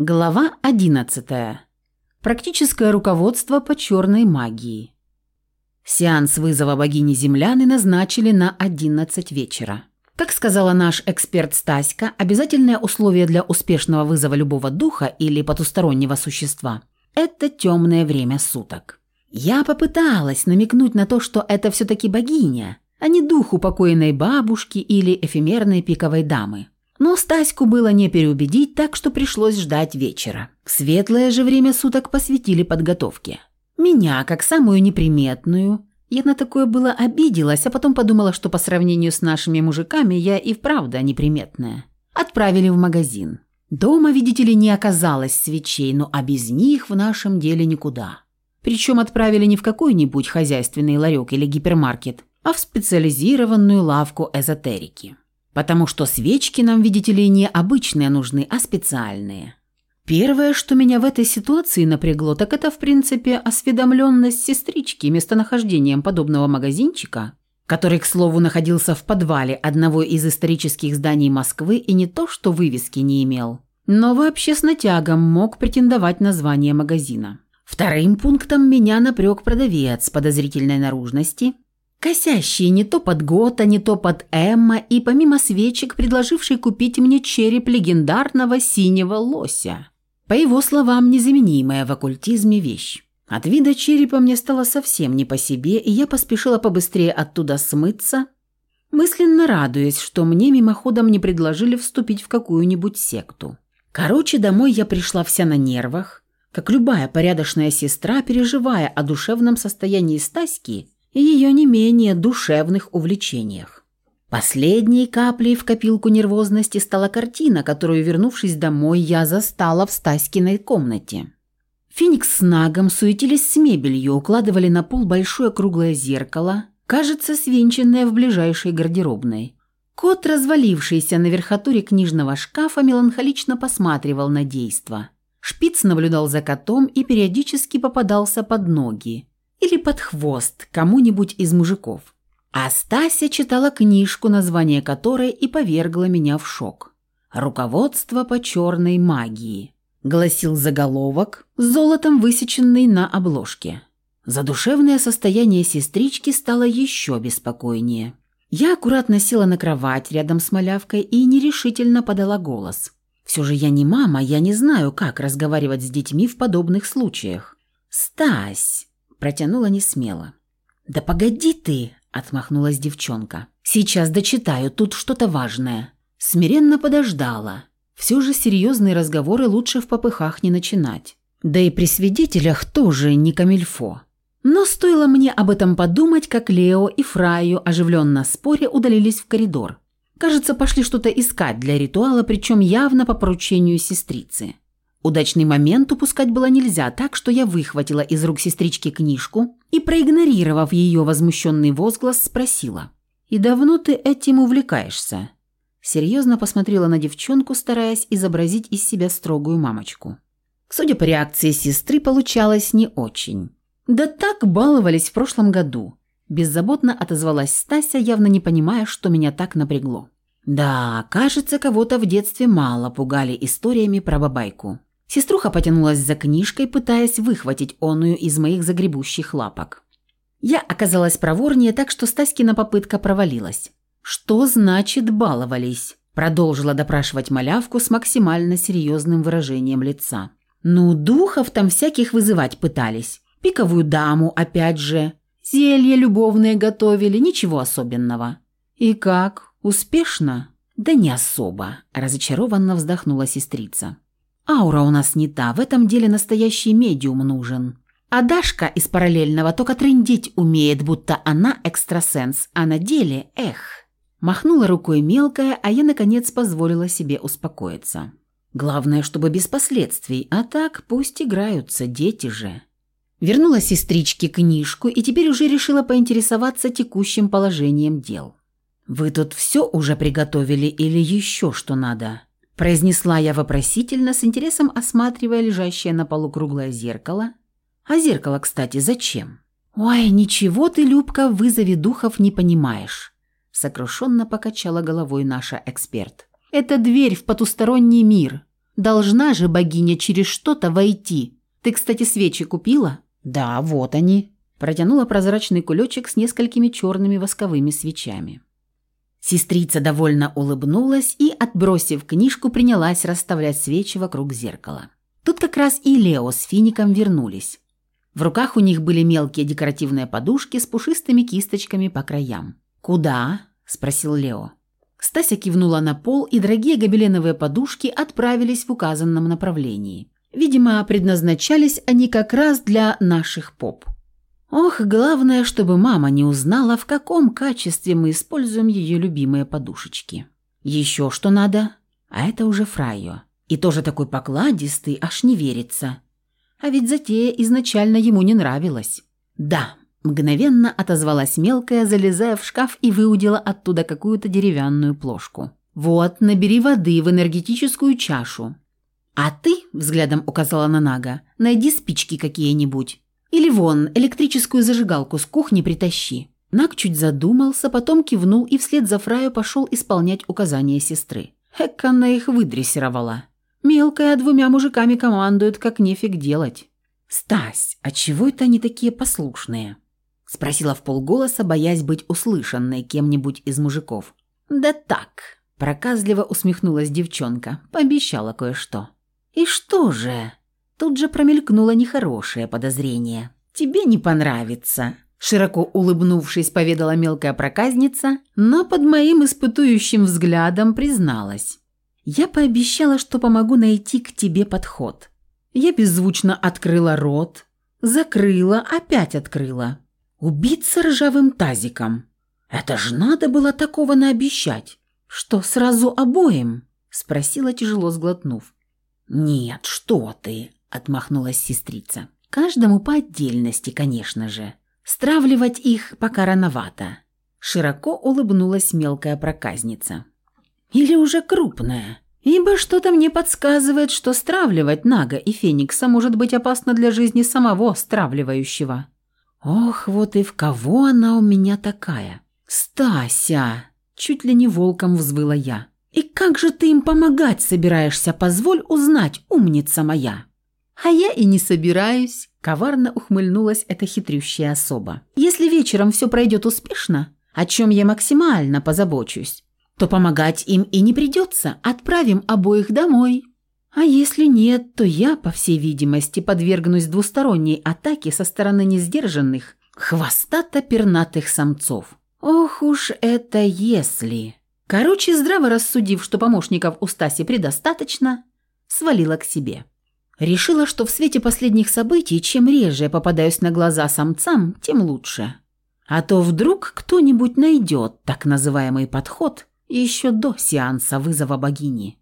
Глава 11. Практическое руководство по черной магии. Сеанс вызова богини Земляны назначили на 11 вечера. Как сказала наш эксперт Стаська, обязательное условие для успешного вызова любого духа или потустороннего существа – это темное время суток. Я попыталась намекнуть на то, что это все-таки богиня, а не дух упокоенной бабушки или эфемерной пиковой дамы. Но Стаську было не переубедить, так что пришлось ждать вечера. Светлое же время суток посвятили подготовке. Меня, как самую неприметную, я на такое было обиделась, а потом подумала, что по сравнению с нашими мужиками я и вправду неприметная. Отправили в магазин. Дома, видите ли, не оказалось свечей, но а без них в нашем деле никуда. Причем отправили не в какой-нибудь хозяйственный ларек или гипермаркет, а в специализированную лавку эзотерики. Потому что свечки нам, видите ли, не обычные нужны, а специальные. Первое, что меня в этой ситуации напрягло, так это, в принципе, осведомленность сестрички местонахождением подобного магазинчика, который, к слову, находился в подвале одного из исторических зданий Москвы и не то что вывески не имел, но вообще с натягом мог претендовать на звание магазина. Вторым пунктом меня напрек продавец подозрительной наружности – Косящий не то под Гота, не то под Эмма и помимо свечек предложивший купить мне череп легендарного синего лося. По его словам, незаменимая в оккультизме вещь. От вида черепа мне стало совсем не по себе, и я поспешила побыстрее оттуда смыться, мысленно радуясь, что мне мимоходом не предложили вступить в какую-нибудь секту. Короче, домой я пришла вся на нервах, как любая порядочная сестра, переживая о душевном состоянии Стаськи и ее не менее душевных увлечениях. Последней каплей в копилку нервозности стала картина, которую, вернувшись домой, я застала в Стаськиной комнате. Феникс с Нагом суетились с мебелью, укладывали на пол большое круглое зеркало, кажется, свинченное в ближайшей гардеробной. Кот, развалившийся на верхотуре книжного шкафа, меланхолично посматривал на действо. Шпиц наблюдал за котом и периодически попадался под ноги или под хвост кому-нибудь из мужиков. А Стася читала книжку, название которой и повергло меня в шок. «Руководство по черной магии», – гласил заголовок, золотом высеченный на обложке. Задушевное состояние сестрички стало еще беспокойнее. Я аккуратно села на кровать рядом с малявкой и нерешительно подала голос. Все же я не мама, я не знаю, как разговаривать с детьми в подобных случаях. «Стась!» Протянула не смело. «Да погоди ты!» – отмахнулась девчонка. «Сейчас дочитаю, тут что-то важное». Смиренно подождала. Все же серьезные разговоры лучше в попыхах не начинать. Да и при свидетелях тоже не камильфо. Но стоило мне об этом подумать, как Лео и Фраю, оживленно споря, удалились в коридор. Кажется, пошли что-то искать для ритуала, причем явно по поручению сестрицы. Удачный момент упускать было нельзя, так что я выхватила из рук сестрички книжку и, проигнорировав ее возмущенный возглас, спросила. «И давно ты этим увлекаешься?» Серьезно посмотрела на девчонку, стараясь изобразить из себя строгую мамочку. Судя по реакции сестры, получалось не очень. «Да так баловались в прошлом году», – беззаботно отозвалась Стася, явно не понимая, что меня так напрягло. «Да, кажется, кого-то в детстве мало пугали историями про бабайку». Сеструха потянулась за книжкой, пытаясь выхватить оную из моих загребущих лапок. Я оказалась проворнее, так что Стаськина попытка провалилась. «Что значит баловались?» Продолжила допрашивать малявку с максимально серьезным выражением лица. «Ну, духов там всяких вызывать пытались. Пиковую даму, опять же. Зелья любовные готовили, ничего особенного». «И как? Успешно?» «Да не особо», – разочарованно вздохнула сестрица. Аура у нас не та, в этом деле настоящий медиум нужен. А Дашка из параллельного только трындеть умеет, будто она экстрасенс, а на деле, эх. Махнула рукой мелкая, а я, наконец, позволила себе успокоиться. Главное, чтобы без последствий, а так пусть играются, дети же. Вернула сестричке книжку и теперь уже решила поинтересоваться текущим положением дел. «Вы тут все уже приготовили или еще что надо?» Произнесла я вопросительно, с интересом осматривая лежащее на полу круглое зеркало. А зеркало, кстати, зачем? «Ой, ничего ты, Любка, в вызове духов не понимаешь», – сокрушенно покачала головой наша эксперт. «Это дверь в потусторонний мир. Должна же богиня через что-то войти. Ты, кстати, свечи купила? Да, вот они. Протянула прозрачный кулечек с несколькими черными восковыми свечами. Сестрица довольно улыбнулась и, отбросив книжку, принялась расставлять свечи вокруг зеркала. Тут как раз и Лео с Фиником вернулись. В руках у них были мелкие декоративные подушки с пушистыми кисточками по краям. «Куда?» – спросил Лео. Стася кивнула на пол, и дорогие гобеленовые подушки отправились в указанном направлении. Видимо, предназначались они как раз для наших поп. Ох, главное, чтобы мама не узнала, в каком качестве мы используем ее любимые подушечки. Еще что надо? А это уже Фрайо. И тоже такой покладистый, аж не верится. А ведь затея изначально ему не нравилась. Да, мгновенно отозвалась мелкая, залезая в шкаф и выудила оттуда какую-то деревянную плошку. «Вот, набери воды в энергетическую чашу. А ты, взглядом указала на Нага, найди спички какие-нибудь. Или вон, электрическую зажигалку с кухни притащи». Наг чуть задумался, потом кивнул и вслед за Фраю пошел исполнять указания сестры. Эк, она их выдрессировала. Мелкая двумя мужиками командует, как нефиг делать. «Стась, а чего это они такие послушные?» Спросила в полголоса, боясь быть услышанной кем-нибудь из мужиков. «Да так», – проказливо усмехнулась девчонка, пообещала кое-что. «И что же?» Тут же промелькнуло нехорошее подозрение. «Тебе не понравится», – широко улыбнувшись, поведала мелкая проказница, но под моим испытующим взглядом призналась. Я пообещала, что помогу найти к тебе подход. Я беззвучно открыла рот, закрыла, опять открыла. Убиться ржавым тазиком. Это ж надо было такого наобещать. Что, сразу обоим? Спросила, тяжело сглотнув. Нет, что ты, отмахнулась сестрица. Каждому по отдельности, конечно же. Стравливать их пока рановато. Широко улыбнулась мелкая проказница. Или уже крупная? Ибо что-то мне подсказывает, что стравливать Нага и Феникса может быть опасно для жизни самого стравливающего. Ох, вот и в кого она у меня такая? Стася! Чуть ли не волком взвыла я. И как же ты им помогать собираешься, позволь узнать, умница моя? А я и не собираюсь, коварно ухмыльнулась эта хитрющая особа. Если вечером все пройдет успешно, о чем я максимально позабочусь, то помогать им и не придется, отправим обоих домой. А если нет, то я, по всей видимости, подвергнусь двусторонней атаке со стороны несдержанных, хвостато-пернатых самцов. Ох уж это если... Короче, здраво рассудив, что помощников у Стаси предостаточно, свалила к себе. Решила, что в свете последних событий, чем реже я попадаюсь на глаза самцам, тем лучше. А то вдруг кто-нибудь найдет так называемый подход – еще до сеанса вызова богини.